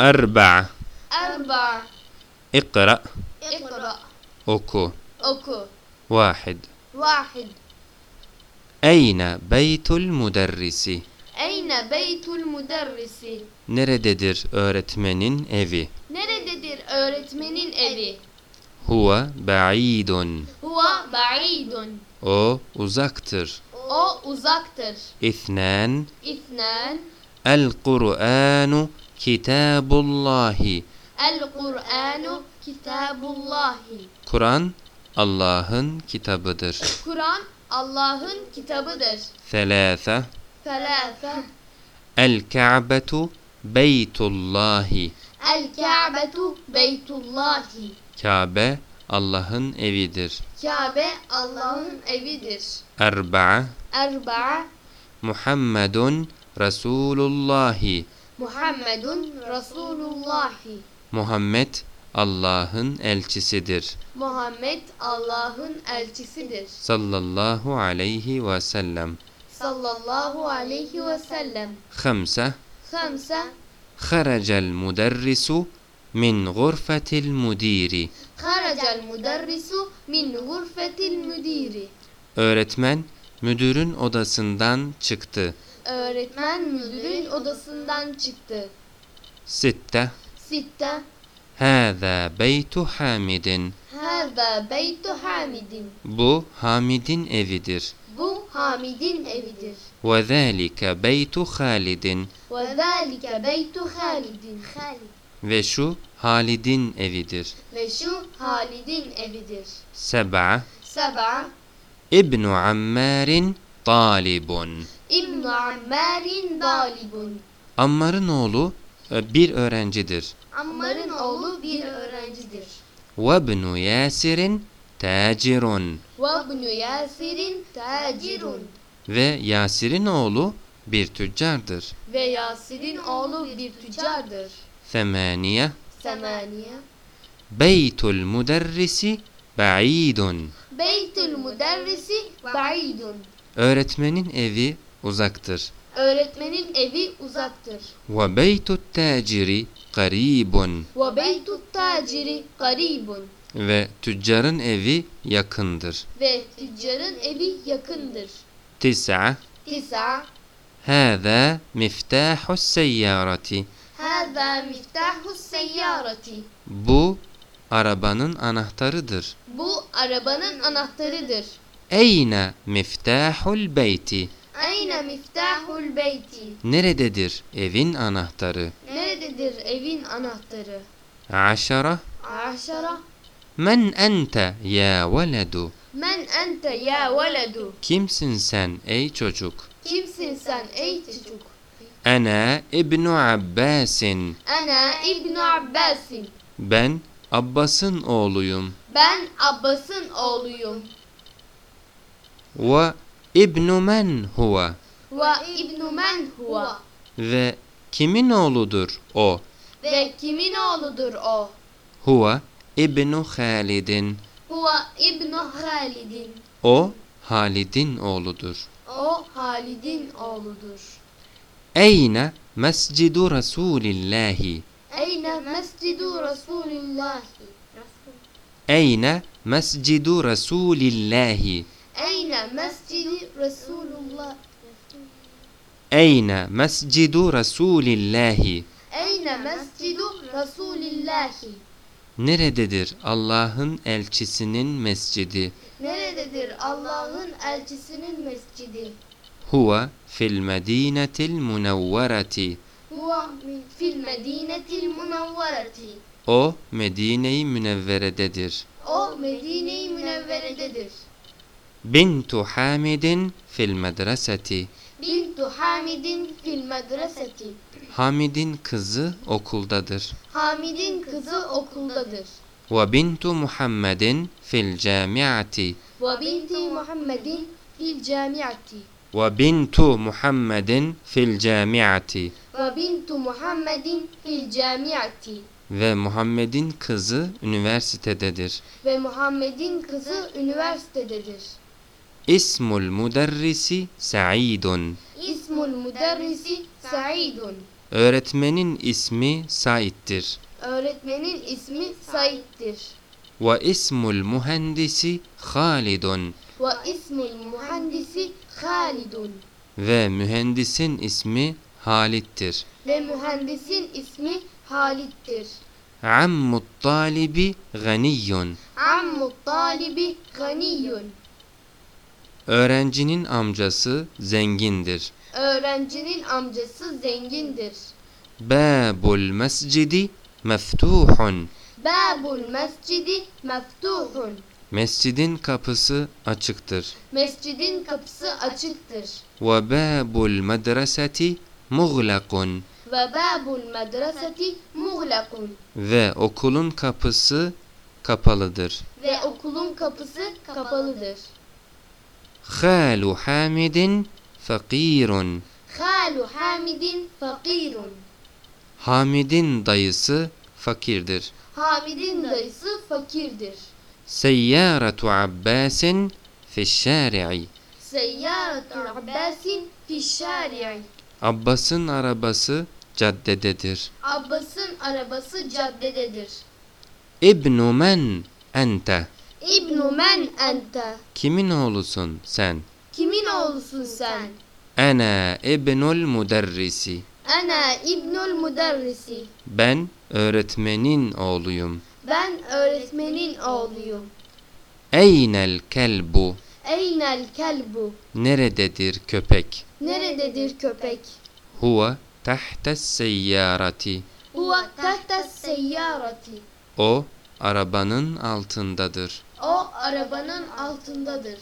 أربعة أربعة اقرأ. اقرأ. أوكو أوكو واحد. واحد. أين بيت المدرس؟ أين بيت المدرس؟ نرددر أورتمنين إيفي. نرددر أورتمنين إيفي. هو بعيد. هو بعيد. أو أزاكتر أو أزاكتر إثنان. إثنان. القرآن kitabullahi. El-Kur'anu kitabullahi Kur'an Allah'ın kitabıdır. Kur'an Allah'ın kitabıdır Thelâthe. Felâfe El-Ka'betu beytullahi. El-Ka'betu beytullahi Kabe Allah'ın evidir. Kabe Allah'ın evidir Erba'a. Erba'a Muhammedun Resulullahi. Muhammedun Resulullahi Muhammed Allah'ın elçisidir. Muhammed Allah'ın elçisidir Sallallahu aleyhi ve sellem. sallallahu aleyhi ve sellem. خمسة Hamsa خرج المدرس من غرفة المدير Haracel müderrisu min gurfetil müdiri. Öğretmen müdürün odasından çıktı. Öğretmen müdürün odasından çıktı. Sitte. Sitte. Hâzâ beytu Hamid'in. Hâzâ beytu Hamid'in. Bu Hamid'in evidir. Bu Hamid'in evidir. Ve zâlike beytu Halid'in. Ve zâlike beytu Halid'in. Halid. Ve şu Halid'in evidir. Ve şu Halid'in evidir. Seb'a. Seb'a. İbnu Ammar'in طالب İbn Ammar'in dalibun. Ammar'ın oğlu e, bir öğrencidir. Ammar'ın oğlu bir öğrencidir. وابن ياسر تاجر Ve ibn Yasir'in tacirun. ve Yasir'in oğlu bir tüccardır. Ve Yasir'in oğlu bir tüccardır. ثمانية Semaniye. بيت المدرس بعيد Beytül müderrisi ba'idun. Öğretmenin evi uzaktır. Öğretmenin evi uzaktır. Ve beytut taciri karibun. Ve beytut taciri karibun. Ve tüccarın evi yakındır. Ve tüccarın evi yakındır. Tis'a. Tis'a. Hâzâ miftâhus seyyârati. Hâzâ miftâhus seyyârati. Bu arabanın anahtarıdır. Bu arabanın anahtarıdır. Eyne miftahul beyti. Ayne miftahul beyti. Nerededir evin anahtarı? Nerededir evin anahtarı? Aşara. Aşara. Men ente ya veledu. Men ente ya veledu. Kimsin sen ey çocuk? Kimsin sen ey çocuk? Ana İbnu Abbasin. Ana İbn Abbas'im. Ben Abbas'ın oğluyum. Ben Abbas'ın oğluyum. Ve İbnu men huve. Ve İbn men huve. Ve kimin oğludur o? Ve kimin oğludur o? Huve İbnu Halidin. Huve İbn Halid'in. O Halid'in oğludur. O Halid'in oğludur. Eyne mescidu Resulillahi. Eyne mescidu Resulillah. Eyne mescidu Resulillahi. Eyne mescidi Resulullah. Eyne mescidu Resulillahi. Eyne mescidu Resulillahi. Nerededir Allah'ın elçisinin mescidi? Nerededir Allah'ın elçisinin mescidi? Huve fil medinetil munevvereti. Huve fil medinetil munavvareti. O Medine-i Münevvere'dedir. O Medine-i Münevvere'dedir. Bintu Hamidin fil medreseti. Bintu Hamidin fil medreseti. Hamid'in kızı okuldadır. Hamid'in kızı okuldadır. Ve bintu Muhammedin fil camiati. Ve binti Muhammedin fil camiati. Ve bintu Muhammedin fil camiati. Ve bintu Muhammedin fil camiati. Ve Muhammed'in kızı üniversitededir. Ve Muhammed'in kızı üniversitededir. İsmul müderrisi Sa'idun. İsmul müderrisi Sa'idun. Öğretmenin ismi Said'dir. Öğretmenin ismi Said'dir. Ve ismul muhendisi Halidun. Ve ismul muhandisi Halidun. Ve mühendisin ismi Halit'tir. Ve mühendisin ismi Halit'tir. Ammut talibi ganiyyun. Ammu talibi ganiyun. Öğrencinin amcası zengindir. Öğrencinin amcası zengindir. Babul mescidi meftuhun. Babul mescidi meftuhun. Mescidin kapısı açıktır. Mescidin kapısı açıktır. Ve babul medreseti muğlakun. Ve babul medreseti muğlakun. Ve okulun kapısı kapalıdır. Ve okulun kapısı kapalıdır. خال حامد فقير. خال حامد فقير. حامد ضيس فقيردر حامد ضيس فقيردر سيارة عباس في الشارع. سيارة عباس في الشارع. عباسن عرباس جدددر عباسن عرباس جدددر ابن من أنت؟ İbnu men ente. Kimin oğlusun sen? Kimin oğlusun sen? Ana ibnul müderrisi. Ana İbnül Müderrisi. Ben öğretmenin oğluyum. Ben öğretmenin oğluyum. Eynel kelbu. Eynel kelbu. Nerededir köpek? Nerededir köpek? Huve tahtes seyyarati. Huve tahta seyyarati. O arabanın altındadır. O arabanın altındadır.